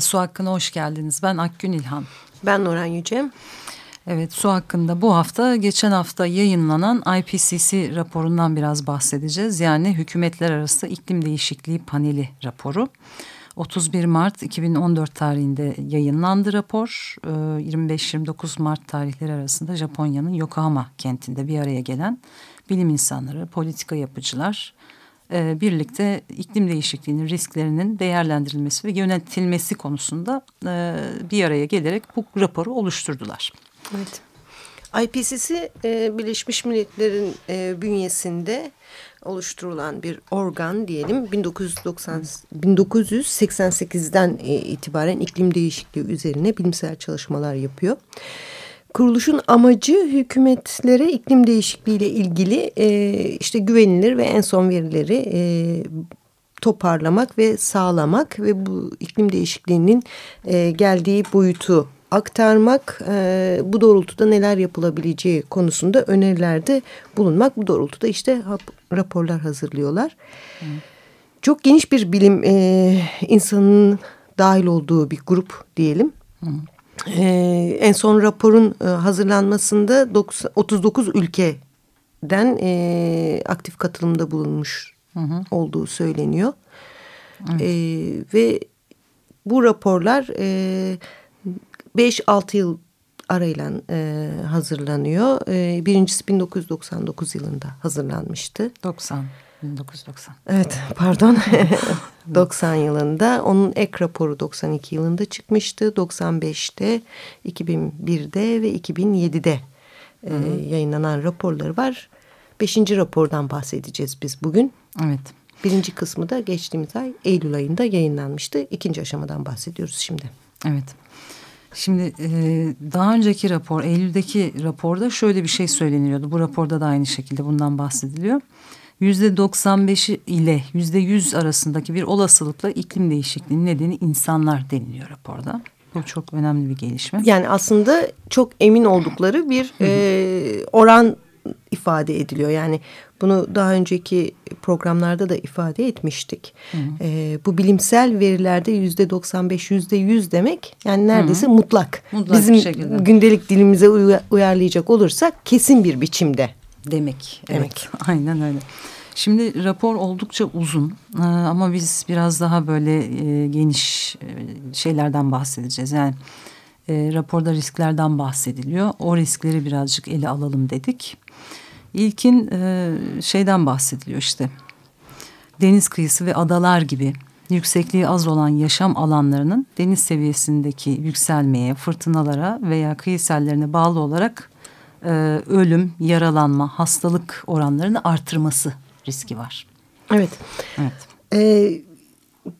Su Hakkı'na hoş geldiniz. Ben Akgün İlhan. Ben Nuran Yüce. Evet, su hakkında bu hafta geçen hafta yayınlanan IPCC raporundan biraz bahsedeceğiz. Yani Hükümetler Arası İklim Değişikliği Paneli raporu. 31 Mart 2014 tarihinde yayınlandı rapor. 25-29 Mart tarihleri arasında Japonya'nın Yokohama kentinde bir araya gelen bilim insanları, politika yapıcılar birlikte iklim değişikliğinin risklerinin değerlendirilmesi ve yönetilmesi konusunda bir araya gelerek bu raporu oluşturdular. Evet. IPCC e, Birleşmiş Milletler'in e, bünyesinde oluşturulan bir organ diyelim 1990 1988'den e, itibaren iklim değişikliği üzerine bilimsel çalışmalar yapıyor. Kuruluşun amacı hükümetlere iklim değişikliği ile ilgili e, işte güvenilir ve en son verileri e, toparlamak ve sağlamak ve bu iklim değişikliğinin e, geldiği boyutu aktarmak, e, bu doğrultuda neler yapılabileceği konusunda önerilerde bulunmak. Bu doğrultuda işte raporlar hazırlıyorlar. Hı. Çok geniş bir bilim e, insanının dahil olduğu bir grup diyelim. Hı. E, en son raporun e, hazırlanmasında 90, 39 ülkeden e, aktif katılımda bulunmuş hı hı. olduğu söyleniyor. Evet. E, ve bu raporlar... E, 5-6 yıl arayla e, hazırlanıyor. E, birincisi 1999 yılında hazırlanmıştı. 90. 1990. Evet pardon 90 yılında onun ek raporu 92 yılında çıkmıştı 95'te 2001'de ve 2007'de e, yayınlanan raporları var. Beşinci rapordan bahsedeceğiz biz bugün. Evet. Birinci kısmı da geçtiğimiz ay Eylül ayında yayınlanmıştı. İkinci aşamadan bahsediyoruz şimdi. Evet. Şimdi e, daha önceki rapor Eylül'deki raporda şöyle bir şey söyleniyordu. Bu raporda da aynı şekilde bundan bahsediliyor. Yüzde 95 ile yüzde 100 arasındaki bir olasılıkla iklim değişikliğinin nedeni insanlar deniliyor raporda. Bu çok önemli bir gelişme. Yani aslında çok emin oldukları bir e, oran ifade ediliyor. Yani bunu daha önceki programlarda da ifade etmiştik. Hı hı. E, bu bilimsel verilerde yüzde 95, yüzde 100 demek yani neredeyse hı hı. mutlak. mutlak. Bizim gündelik dilimize uyarlayacak olursak kesin bir biçimde. Demek. Demek. Evet, aynen öyle. Şimdi rapor oldukça uzun ee, ama biz biraz daha böyle e, geniş e, şeylerden bahsedeceğiz. Yani e, raporda risklerden bahsediliyor. O riskleri birazcık ele alalım dedik. İlkin e, şeyden bahsediliyor işte. Deniz kıyısı ve adalar gibi yüksekliği az olan yaşam alanlarının deniz seviyesindeki yükselmeye, fırtınalara veya kıyı sellerine bağlı olarak e, ölüm, yaralanma, hastalık oranlarını artırması riski var. Evet. Evet. Ee,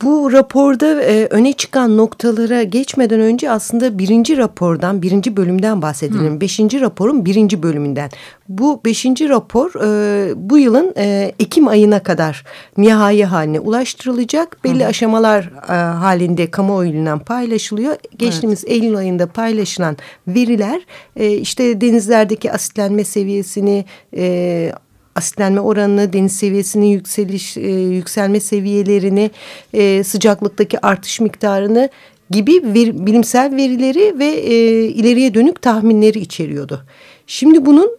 bu raporda e, öne çıkan noktalara geçmeden önce aslında birinci rapordan, birinci bölümden bahsedelim. Hı. Beşinci raporun birinci bölümünden. Bu beşinci rapor e, bu yılın e, Ekim ayına kadar nihai haline ulaştırılacak. Belli Hı. aşamalar e, halinde kamuoyuyla paylaşılıyor. Geçtiğimiz evet. Eylül ayında paylaşılan veriler e, işte denizlerdeki asitlenme seviyesini... E, asitlenme oranını, deniz seviyesinin yükseliş, e, yükselme seviyelerini, e, sıcaklıktaki artış miktarını gibi ver, bilimsel verileri ve e, ileriye dönük tahminleri içeriyordu. Şimdi bunun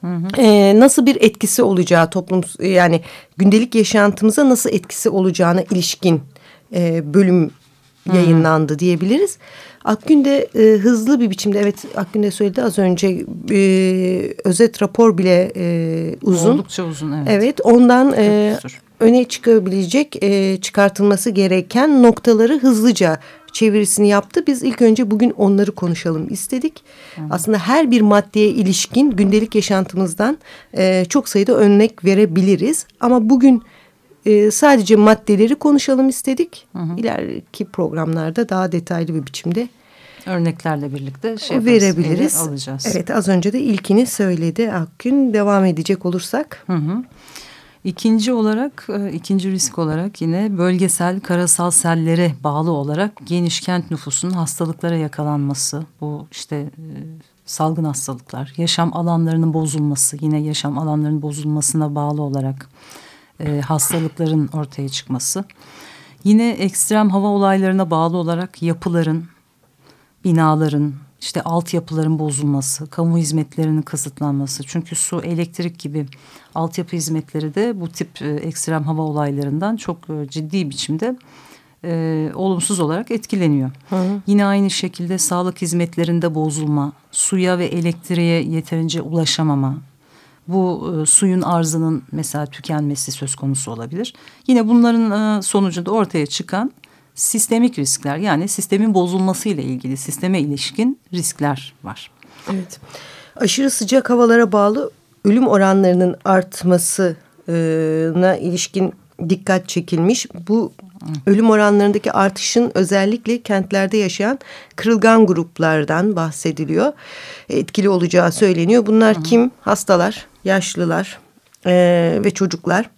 Hı hı. E, nasıl bir etkisi olacağı toplum yani gündelik yaşantımıza nasıl etkisi olacağına ilişkin e, bölüm yayınlandı diyebiliriz. Akgün de e, hızlı bir biçimde evet Akgün de söyledi az önce e, özet rapor bile e, uzun. Oldukça uzun evet. Evet ondan e, öne çıkabilecek e, çıkartılması gereken noktaları hızlıca çevirisini yaptı. Biz ilk önce bugün onları konuşalım istedik. Hı. Aslında her bir maddeye ilişkin gündelik yaşantımızdan e, çok sayıda örnek verebiliriz. Ama bugün e, sadece maddeleri konuşalım istedik. Hı hı. İleriki programlarda daha detaylı bir biçimde örneklerle birlikte şey verebiliriz. Alacağız. Evet az önce de ilkini söyledi Akgün. Devam edecek olursak. Hı hı. İkinci olarak, e, ikinci risk olarak yine bölgesel karasal sellere bağlı olarak geniş kent nüfusunun hastalıklara yakalanması. Bu işte e, salgın hastalıklar, yaşam alanlarının bozulması, yine yaşam alanlarının bozulmasına bağlı olarak e, hastalıkların ortaya çıkması. Yine ekstrem hava olaylarına bağlı olarak yapıların, binaların, işte altyapıların bozulması, kamu hizmetlerinin kısıtlanması. Çünkü su, elektrik gibi altyapı hizmetleri de bu tip e, ekstrem hava olaylarından çok e, ciddi biçimde e, olumsuz olarak etkileniyor. Hı hı. Yine aynı şekilde sağlık hizmetlerinde bozulma, suya ve elektriğe yeterince ulaşamama, bu e, suyun arzının mesela tükenmesi söz konusu olabilir. Yine bunların e, sonucunda ortaya çıkan sistemik riskler yani sistemin bozulmasıyla ilgili sisteme ilişkin riskler var. Evet. Aşırı sıcak havalara bağlı ölüm oranlarının artmasına ilişkin dikkat çekilmiş. Bu ölüm oranlarındaki artışın özellikle kentlerde yaşayan kırılgan gruplardan bahsediliyor. Etkili olacağı söyleniyor. Bunlar kim? Hastalar, yaşlılar e, ve çocuklar.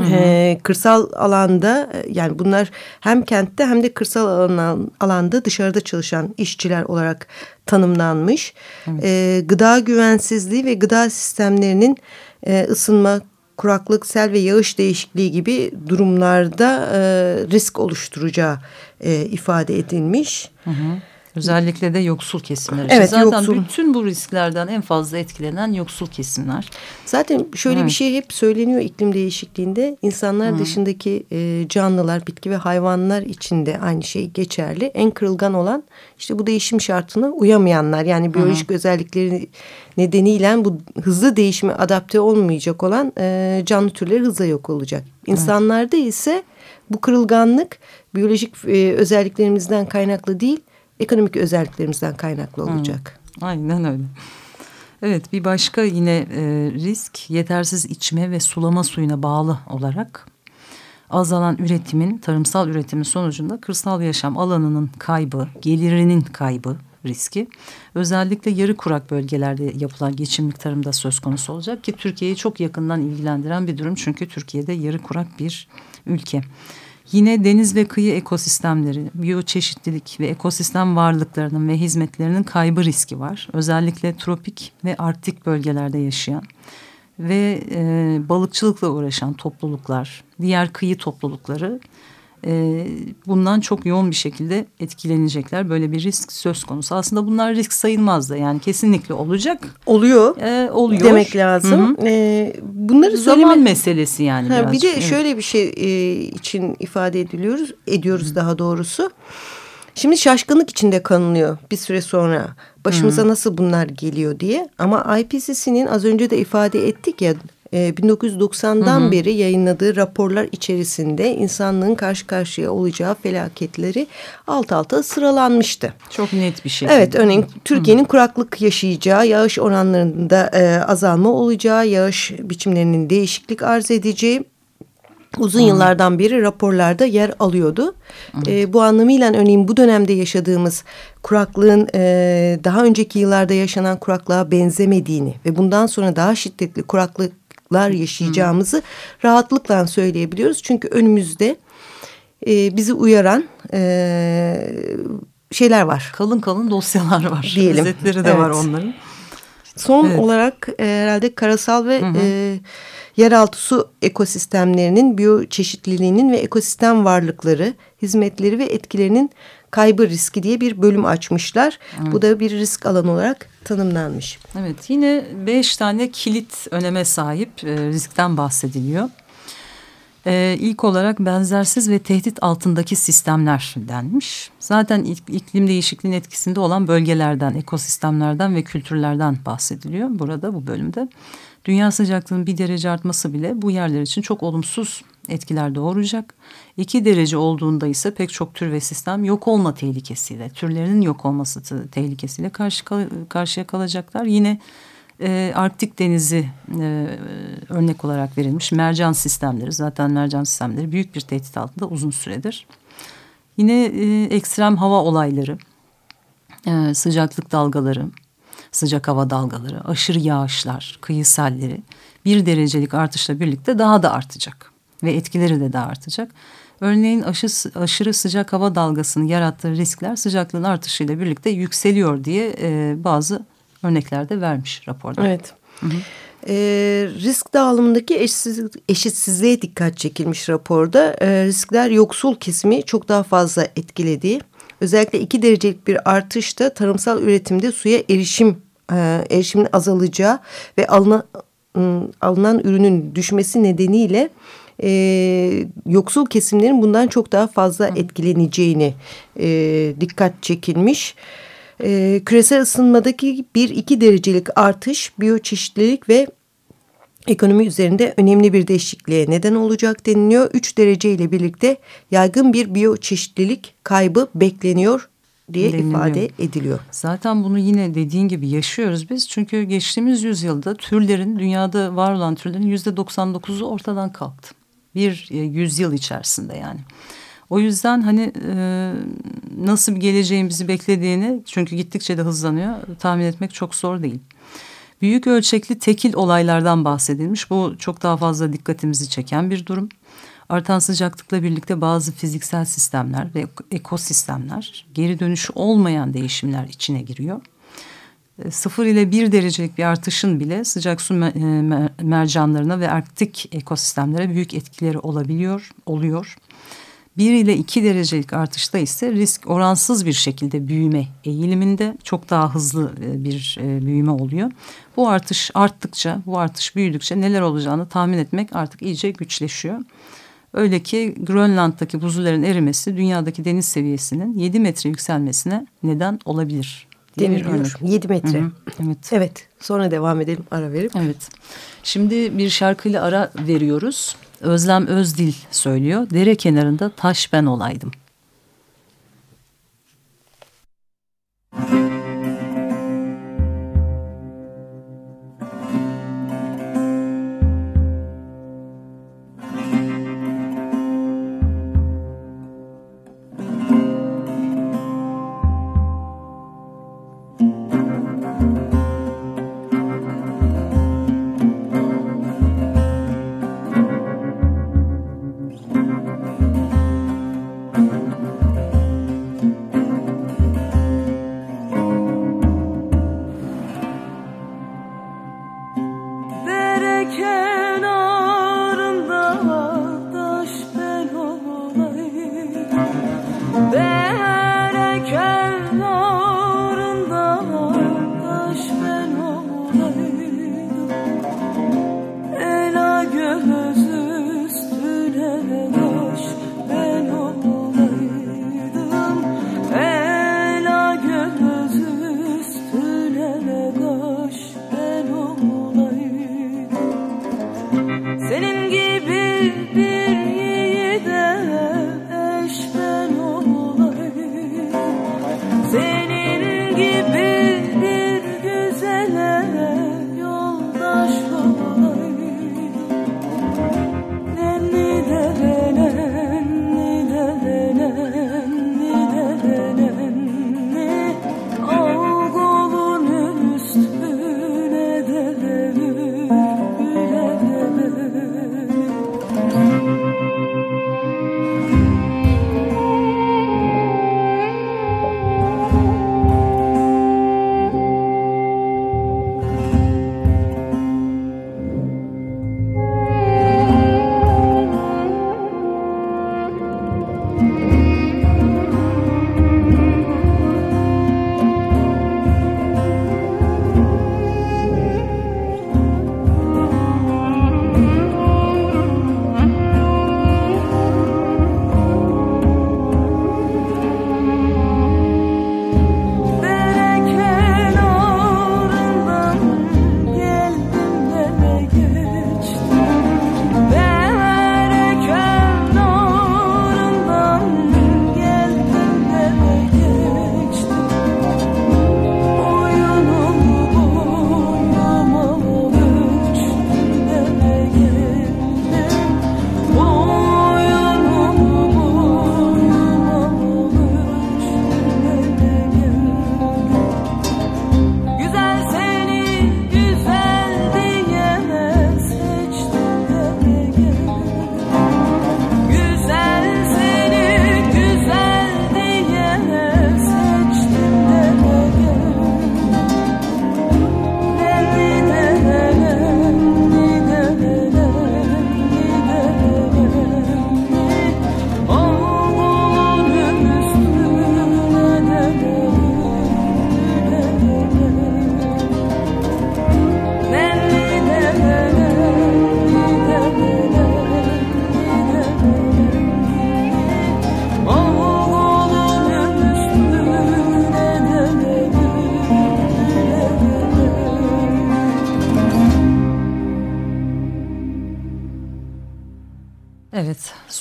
Ee, kırsal alanda yani bunlar hem kentte hem de kırsal alan, alanda dışarıda çalışan işçiler olarak tanımlanmış. Evet. Ee, gıda güvensizliği ve gıda sistemlerinin e, ısınma, kuraklık, sel ve yağış değişikliği gibi durumlarda e, risk oluşturacağı e, ifade edilmiş. Hı hı. Özellikle de yoksul kesimler için. Evet, Zaten yoksul. bütün bu risklerden en fazla etkilenen yoksul kesimler. Zaten şöyle evet. bir şey hep söyleniyor iklim değişikliğinde. insanlar Hı. dışındaki e, canlılar, bitki ve hayvanlar için de aynı şey geçerli. En kırılgan olan işte bu değişim şartına uyamayanlar. Yani biyolojik Hı. özellikleri nedeniyle bu hızlı değişime adapte olmayacak olan e, canlı türleri hızla yok olacak. İnsanlarda evet. ise bu kırılganlık biyolojik e, özelliklerimizden kaynaklı değil ekonomik özelliklerimizden kaynaklı olacak. Hmm, aynen öyle. Evet bir başka yine e, risk yetersiz içme ve sulama suyuna bağlı olarak azalan üretimin tarımsal üretimin sonucunda kırsal yaşam alanının kaybı, gelirinin kaybı riski. Özellikle yarı kurak bölgelerde yapılan geçimlik tarımda söz konusu olacak ki Türkiye'yi çok yakından ilgilendiren bir durum. Çünkü Türkiye'de yarı kurak bir ülke. Yine deniz ve kıyı ekosistemleri, biyoçeşitlilik ve ekosistem varlıklarının ve hizmetlerinin kaybı riski var. Özellikle tropik ve arktik bölgelerde yaşayan ve e, balıkçılıkla uğraşan topluluklar, diğer kıyı toplulukları e, bundan çok yoğun bir şekilde etkilenecekler. Böyle bir risk söz konusu. Aslında bunlar risk sayılmaz da yani kesinlikle olacak. Oluyor. E, oluyor. Demek lazım. Hı -hı. E, bunları Zaman söyleme... meselesi yani. Ha, bir de evet. şöyle bir şey e, için ifade ediliyoruz, ediyoruz Hı -hı. daha doğrusu. Şimdi şaşkınlık içinde kanılıyor bir süre sonra. Başımıza hmm. nasıl bunlar geliyor diye. Ama IPCC'nin az önce de ifade ettik ya 1990'dan ee, hı hı. beri yayınladığı raporlar içerisinde insanlığın karşı karşıya olacağı felaketleri alt alta sıralanmıştı. Çok net bir şey. Evet örneğin Türkiye'nin kuraklık yaşayacağı, yağış oranlarında e, azalma olacağı, yağış biçimlerinin değişiklik arz edeceği uzun hmm. yıllardan beri raporlarda yer alıyordu. Evet. E, bu anlamıyla örneğin bu dönemde yaşadığımız kuraklığın e, daha önceki yıllarda yaşanan kuraklığa benzemediğini ve bundan sonra daha şiddetli kuraklık zorluklar yaşayacağımızı hmm. rahatlıkla söyleyebiliyoruz. Çünkü önümüzde e, bizi uyaran e, şeyler var. Kalın kalın dosyalar var. Diyelim. Özetleri de evet. var onların. Son evet. olarak e, herhalde karasal ve E, yeraltı su ekosistemlerinin biyoçeşitliliğinin ve ekosistem varlıkları, hizmetleri ve etkilerinin kaybı riski diye bir bölüm açmışlar. Evet. Bu da bir risk alanı olarak tanımlanmış. Evet yine beş tane kilit öneme sahip e, riskten bahsediliyor. Ee, ilk olarak benzersiz ve tehdit altındaki sistemler denmiş. Zaten iklim değişikliğinin etkisinde olan bölgelerden, ekosistemlerden ve kültürlerden bahsediliyor burada bu bölümde. Dünya sıcaklığının bir derece artması bile bu yerler için çok olumsuz etkiler doğuracak. İki derece olduğunda ise pek çok tür ve sistem yok olma tehlikesiyle, türlerinin yok olması tehlikesiyle karşı karşıya kalacaklar. Yine e, Arktik Denizi e, örnek olarak verilmiş mercan sistemleri zaten mercan sistemleri büyük bir tehdit altında uzun süredir. Yine e, ekstrem hava olayları, e, sıcaklık dalgaları, sıcak hava dalgaları, aşırı yağışlar, kıyı selleri bir derecelik artışla birlikte daha da artacak ve etkileri de daha artacak. Örneğin aşı, aşırı sıcak hava dalgasının yarattığı riskler sıcaklığın artışıyla birlikte yükseliyor diye e, bazı örneklerde vermiş raporda. Evet. Hı hı. E, risk dağılımındaki eşsiz, eşitsizliğe dikkat çekilmiş raporda. E, riskler yoksul kesimi çok daha fazla etkilediği, özellikle iki derecelik bir artışta tarımsal üretimde suya erişim e, erişimin azalacağı ve alınan, alınan ürünün düşmesi nedeniyle e, yoksul kesimlerin bundan çok daha fazla etkileneceğini e, dikkat çekilmiş. E, küresel ısınmadaki bir iki derecelik artış biyoçeşitlilik ve ekonomi üzerinde önemli bir değişikliğe neden olacak deniliyor. 3 derece ile birlikte yaygın bir biyoçeşitlilik kaybı bekleniyor diye deniliyor. ifade ediliyor. Zaten bunu yine dediğin gibi yaşıyoruz biz. Çünkü geçtiğimiz yüzyılda türlerin dünyada var olan türlerin yüzde 99'u ortadan kalktı. Bir e, yüzyıl içerisinde yani. O yüzden hani e, nasıl bir geleceğin bizi beklediğini çünkü gittikçe de hızlanıyor tahmin etmek çok zor değil. Büyük ölçekli tekil olaylardan bahsedilmiş. Bu çok daha fazla dikkatimizi çeken bir durum. Artan sıcaklıkla birlikte bazı fiziksel sistemler ve ekosistemler geri dönüşü olmayan değişimler içine giriyor. E, sıfır ile bir derecelik bir artışın bile sıcak su e, mercanlarına ve arktik ekosistemlere büyük etkileri olabiliyor, oluyor. 1 ile 2 derecelik artışta ise risk oransız bir şekilde büyüme eğiliminde çok daha hızlı e, bir e, büyüme oluyor. Bu artış arttıkça, bu artış büyüdükçe neler olacağını tahmin etmek artık iyice güçleşiyor. Öyle ki Grönland'daki buzulların erimesi dünyadaki deniz seviyesinin 7 metre yükselmesine neden olabilir. Deniliyor. 7 metre. Hı hı. Evet. Evet. Sonra devam edelim ara verip. Evet. Şimdi bir şarkıyla ara veriyoruz. Özlem Özdil söylüyor. Dere kenarında taş ben olaydım.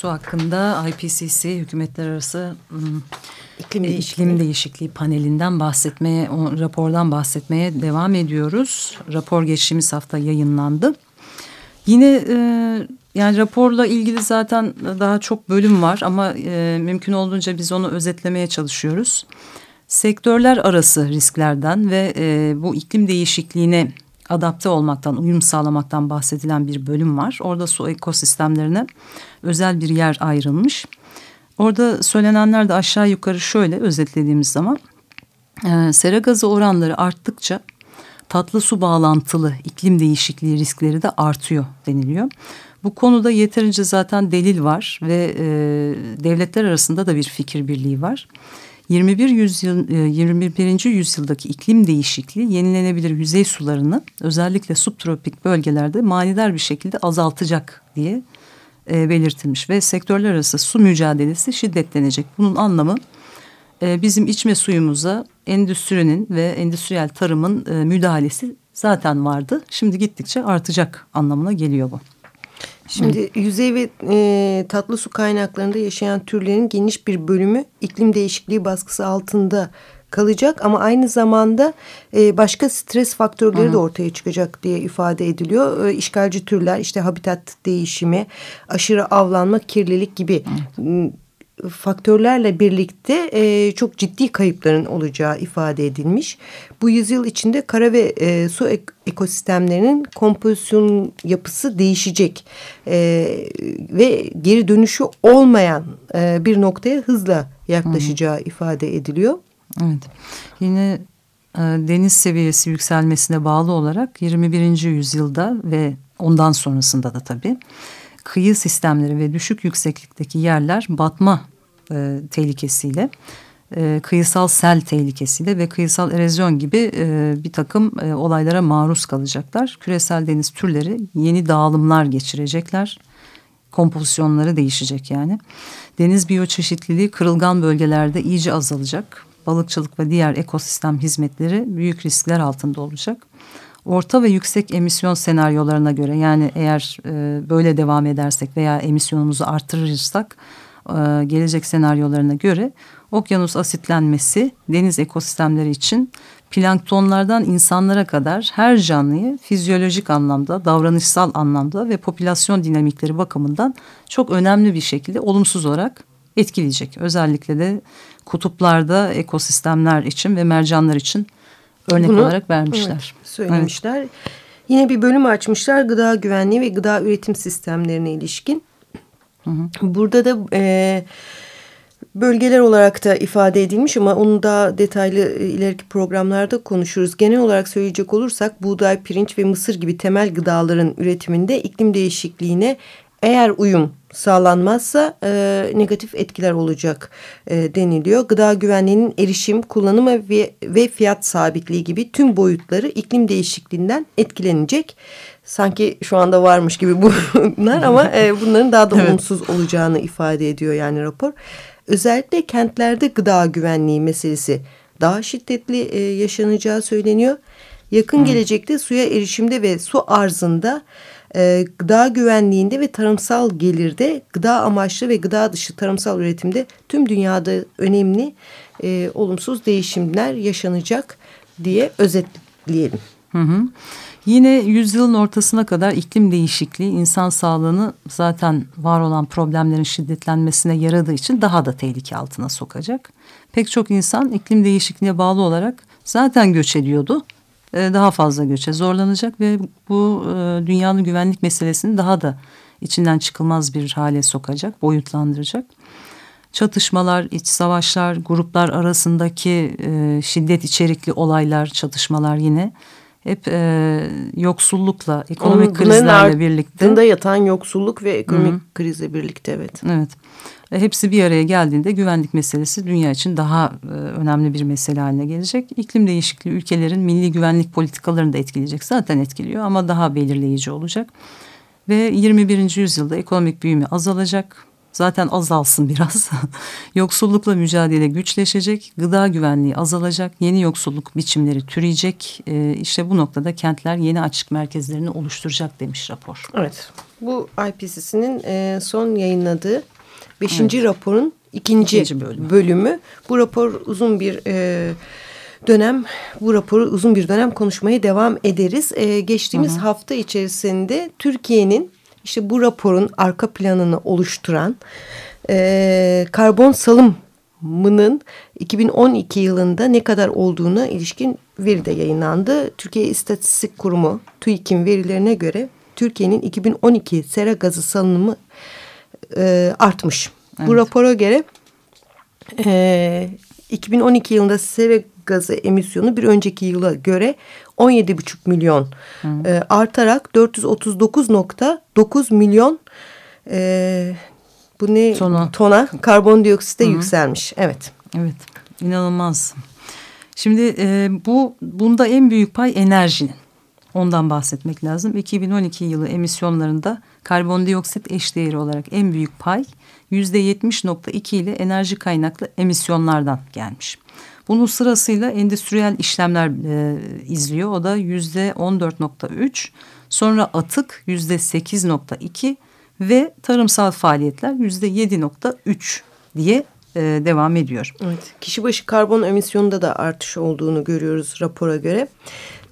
Evet, su hakkında IPCC hükümetler arası iklim, e, değişikliği. iklim değişikliği panelinden bahsetmeye, o rapordan bahsetmeye devam ediyoruz. Rapor geçtiğimiz hafta yayınlandı. Yine e, yani raporla ilgili zaten daha çok bölüm var ama e, mümkün olduğunca biz onu özetlemeye çalışıyoruz. Sektörler arası risklerden ve e, bu iklim değişikliğine adapte olmaktan, uyum sağlamaktan bahsedilen bir bölüm var. Orada su ekosistemlerine özel bir yer ayrılmış. Orada söylenenler de aşağı yukarı şöyle özetlediğimiz zaman e, sera gazı oranları arttıkça tatlı su bağlantılı iklim değişikliği riskleri de artıyor deniliyor. Bu konuda yeterince zaten delil var ve e, devletler arasında da bir fikir birliği var. 21 yüzyıl 21. E, yüzyıldaki iklim değişikliği yenilenebilir yüzey sularını özellikle subtropik bölgelerde manidar bir şekilde azaltacak diye e, belirtilmiş ve sektörler arası su mücadelesi şiddetlenecek. Bunun anlamı e, bizim içme suyumuza endüstrinin ve endüstriyel tarımın e, müdahalesi zaten vardı. Şimdi gittikçe artacak anlamına geliyor bu. Şimdi Hı. yüzey ve e, tatlı su kaynaklarında yaşayan türlerin geniş bir bölümü iklim değişikliği baskısı altında kalacak ama aynı zamanda e, başka stres faktörleri Hı. de ortaya çıkacak diye ifade ediliyor. E, işgalci türler işte habitat değişimi, aşırı avlanma, kirlilik gibi Hı faktörlerle birlikte e, çok ciddi kayıpların olacağı ifade edilmiş. Bu yüzyıl içinde kara ve e, su ek ekosistemlerinin kompozisyon yapısı değişecek e, ve geri dönüşü olmayan e, bir noktaya hızla yaklaşacağı Hı. ifade ediliyor. Evet yine e, deniz seviyesi yükselmesine bağlı olarak 21. yüzyılda ve ondan sonrasında da tabii kıyı sistemleri ve düşük yükseklikteki yerler batma e, tehlikesiyle, e, kıyısal sel tehlikesiyle ve kıyısal erozyon gibi e, bir takım e, olaylara maruz kalacaklar. Küresel deniz türleri yeni dağılımlar geçirecekler. Kompozisyonları değişecek yani. Deniz biyoçeşitliliği kırılgan bölgelerde iyice azalacak. Balıkçılık ve diğer ekosistem hizmetleri büyük riskler altında olacak orta ve yüksek emisyon senaryolarına göre yani eğer e, böyle devam edersek veya emisyonumuzu artırırsak e, gelecek senaryolarına göre okyanus asitlenmesi deniz ekosistemleri için planktonlardan insanlara kadar her canlıyı fizyolojik anlamda, davranışsal anlamda ve popülasyon dinamikleri bakımından çok önemli bir şekilde olumsuz olarak etkileyecek. Özellikle de kutuplarda ekosistemler için ve mercanlar için örnek Bunu, olarak vermişler. Evet, söylemişler. Evet. Yine bir bölüm açmışlar gıda güvenliği ve gıda üretim sistemlerine ilişkin. Hı hı. Burada da e, bölgeler olarak da ifade edilmiş ama onu daha detaylı e, ileriki programlarda konuşuruz. Genel olarak söyleyecek olursak buğday, pirinç ve mısır gibi temel gıdaların üretiminde iklim değişikliğine eğer uyum sağlanmazsa e, negatif etkiler olacak e, deniliyor. Gıda güvenliğinin erişim, kullanımı ve, ve fiyat sabitliği gibi tüm boyutları iklim değişikliğinden etkilenecek. Sanki şu anda varmış gibi bunlar ama e, bunların daha da evet. olumsuz olacağını ifade ediyor yani rapor. Özellikle kentlerde gıda güvenliği meselesi daha şiddetli e, yaşanacağı söyleniyor. Yakın gelecekte suya erişimde ve su arzında e, gıda güvenliğinde ve tarımsal gelirde gıda amaçlı ve gıda dışı tarımsal üretimde tüm dünyada önemli e, olumsuz değişimler yaşanacak diye özetleyelim. Hı hı. Yine yüzyılın ortasına kadar iklim değişikliği insan sağlığını zaten var olan problemlerin şiddetlenmesine yaradığı için daha da tehlike altına sokacak. Pek çok insan iklim değişikliğine bağlı olarak zaten göç ediyordu. Ee, daha fazla göçe zorlanacak ve bu e, dünyanın güvenlik meselesini daha da içinden çıkılmaz bir hale sokacak, boyutlandıracak. Çatışmalar, iç savaşlar, gruplar arasındaki e, şiddet içerikli olaylar, çatışmalar yine hep e, yoksullukla, ekonomik Onun, krizlerle birlikte. Bunların yatan yoksulluk ve ekonomik Hı -hı. krizle birlikte evet. Evet. Hepsi bir araya geldiğinde güvenlik meselesi dünya için daha e, önemli bir mesele haline gelecek. İklim değişikliği ülkelerin milli güvenlik politikalarını da etkileyecek. Zaten etkiliyor ama daha belirleyici olacak. Ve 21. yüzyılda ekonomik büyüme azalacak. zaten azalsın biraz. Yoksullukla mücadele güçleşecek, gıda güvenliği azalacak, yeni yoksulluk biçimleri türeyecek. E, işte bu noktada kentler yeni açık merkezlerini oluşturacak demiş rapor. Evet, bu IPCC'nin e, son yayınladığı beşinci evet. raporun ikinci, ikinci bölümü. bölümü. Bu rapor uzun bir... E, dönem bu raporu uzun bir dönem konuşmaya devam ederiz. Ee, geçtiğimiz hı hı. hafta içerisinde Türkiye'nin işte bu raporun arka planını oluşturan e, karbon salımının 2012 yılında ne kadar olduğuna ilişkin veri de yayınlandı. Türkiye İstatistik Kurumu TÜİK'in verilerine göre Türkiye'nin 2012 sera gazı salınımı e, artmış. Evet. Bu rapora göre e, 2012 yılında sera gazı emisyonu bir önceki yıla göre 17,5 milyon e, artarak 439.9 milyon e, bu ne tona, tona karbondioksite yükselmiş. Evet. Evet. İnanılmaz. Şimdi e, bu bunda en büyük pay enerjinin. Ondan bahsetmek lazım. 2012 yılı emisyonlarında karbondioksit eşdeğeri olarak en büyük pay yüzde 70.2 ile enerji kaynaklı emisyonlardan gelmiş. Bunun sırasıyla endüstriyel işlemler e, izliyor. O da yüzde 14.3. Sonra atık yüzde 8.2 ve tarımsal faaliyetler yüzde 7.3 diye e, devam ediyor. Evet, kişi başı karbon emisyonunda da artış olduğunu görüyoruz rapora göre.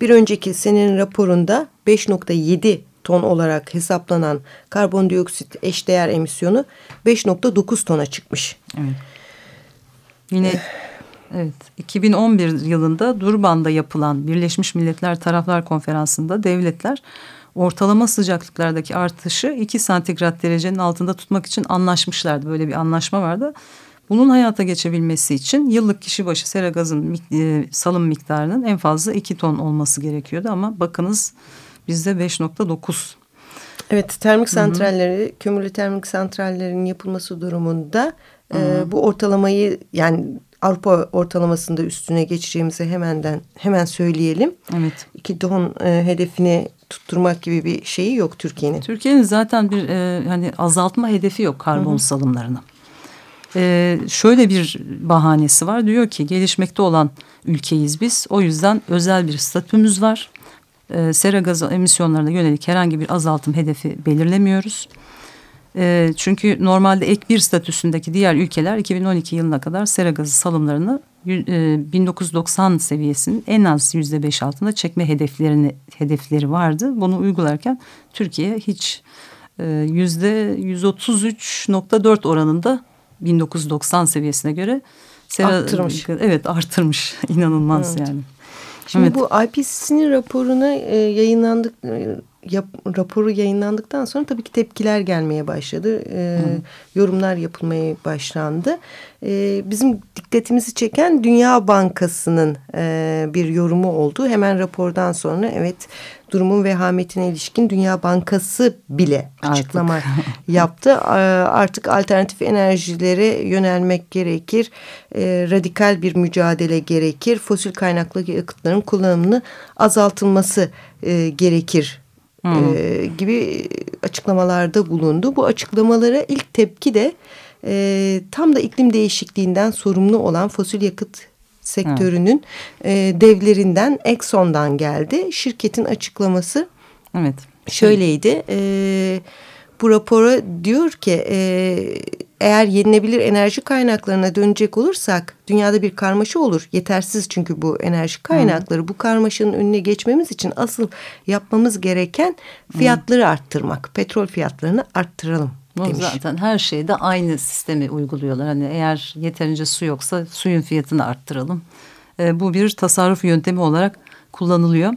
Bir önceki senenin raporunda 5.7 ton olarak hesaplanan karbondioksit eşdeğer emisyonu 5.9 tona çıkmış. Evet. Yine Evet, 2011 yılında Durban'da yapılan Birleşmiş Milletler Taraflar Konferansı'nda devletler ortalama sıcaklıklardaki artışı 2 santigrat derecenin altında tutmak için anlaşmışlardı. Böyle bir anlaşma vardı. Bunun hayata geçebilmesi için yıllık kişi başı sera gazın e, salım miktarının en fazla 2 ton olması gerekiyordu ama bakınız bizde 5.9 Evet termik santralleri, kömürlü termik santrallerin yapılması durumunda e, bu ortalamayı yani Avrupa ortalamasında üstüne geçeceğimizi hemenden hemen söyleyelim. Evet. İki ton e, hedefini tutturmak gibi bir şeyi yok Türkiye'nin. Türkiye'nin zaten bir e, hani azaltma hedefi yok karbon Hı -hı. salımlarını. E, şöyle bir bahanesi var diyor ki gelişmekte olan ülkeyiz biz. O yüzden özel bir statümüz var. E, sera gazı emisyonlarına yönelik herhangi bir azaltım hedefi belirlemiyoruz. E, çünkü normalde ek bir statüsündeki diğer ülkeler 2012 yılına kadar sera gazı salımlarını e, 1990 seviyesinin en az yüzde beş altında çekme hedeflerini hedefleri vardı. Bunu uygularken Türkiye hiç e, yüzde 133.4 oranında 1990 seviyesine göre sera, arttırmış. Evet artırmış inanılmaz evet. yani. Şimdi evet. bu IPCC'nin raporuna e, yayınlandık yap, raporu yayınlandıktan sonra tabii ki tepkiler gelmeye başladı. E, yorumlar yapılmaya başlandı. E, bizim dikkatimizi çeken Dünya Bankası'nın e, bir yorumu oldu. Hemen rapordan sonra evet durumun vehametine ilişkin Dünya Bankası bile açıklama artık. yaptı. Artık alternatif enerjilere yönelmek gerekir. E, radikal bir mücadele gerekir. Fosil kaynaklı yakıtların kullanımını azaltılması e, gerekir hmm. e, gibi açıklamalarda bulundu. Bu açıklamalara ilk tepki de e, tam da iklim değişikliğinden sorumlu olan fosil yakıt sektörünün e, devlerinden Exxon'dan geldi. Şirketin açıklaması evet. şöyleydi. E, bu rapora diyor ki e, eğer yenilebilir enerji kaynaklarına dönecek olursak dünyada bir karmaşa olur. Yetersiz çünkü bu enerji kaynakları. Hı. Bu karmaşanın önüne geçmemiz için asıl yapmamız gereken fiyatları Hı. arttırmak. Petrol fiyatlarını arttıralım demiş. Zaten her şeyde aynı sistemi uyguluyorlar. Hani eğer yeterince su yoksa suyun fiyatını arttıralım. E, bu bir tasarruf yöntemi olarak kullanılıyor.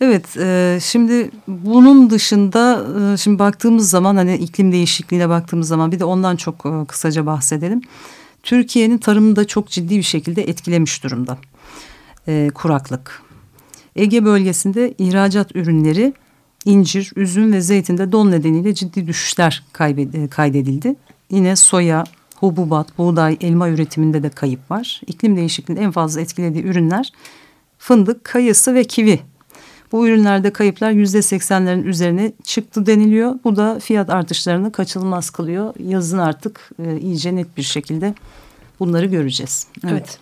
Evet e, şimdi bunun dışında e, şimdi baktığımız zaman hani iklim değişikliğine baktığımız zaman bir de ondan çok e, kısaca bahsedelim. Türkiye'nin tarımını da çok ciddi bir şekilde etkilemiş durumda e, kuraklık. Ege bölgesinde ihracat ürünleri incir, üzüm ve zeytinde don nedeniyle ciddi düşüşler e, kaydedildi. Yine soya, hububat, buğday, elma üretiminde de kayıp var. İklim değişikliğinin en fazla etkilediği ürünler fındık, kayısı ve kivi Bu ürünlerde kayıplar yüzde seksenlerin üzerine çıktı deniliyor. Bu da fiyat artışlarını kaçınılmaz kılıyor. Yazın artık e, iyice net bir şekilde bunları göreceğiz. Evet. evet.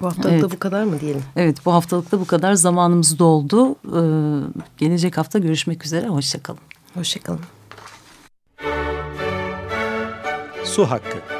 Bu haftalık evet. da bu kadar mı diyelim? Evet bu haftalık da bu kadar zamanımız doldu. Ee, gelecek hafta görüşmek üzere. Hoşçakalın. Hoşçakalın. Su Hakkı